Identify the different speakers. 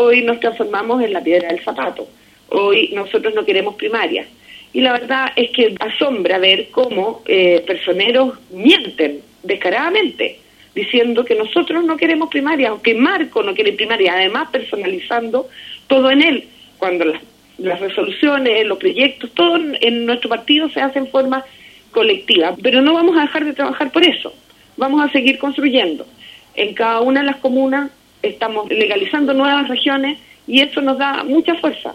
Speaker 1: hoy nos transformamos en la piedra del zapato, hoy nosotros no queremos primaria. Y la verdad es que asombra ver cómo eh, personeros mienten descaradamente, diciendo que nosotros no queremos primaria, aunque Marco no quiere primaria, además personalizando todo en él, cuando las, las resoluciones, los proyectos, todo en nuestro partido se hace en forma colectiva. Pero no vamos a dejar de trabajar por eso, vamos a seguir construyendo. En cada una de las comunas estamos legalizando nuevas regiones y eso nos da mucha fuerza.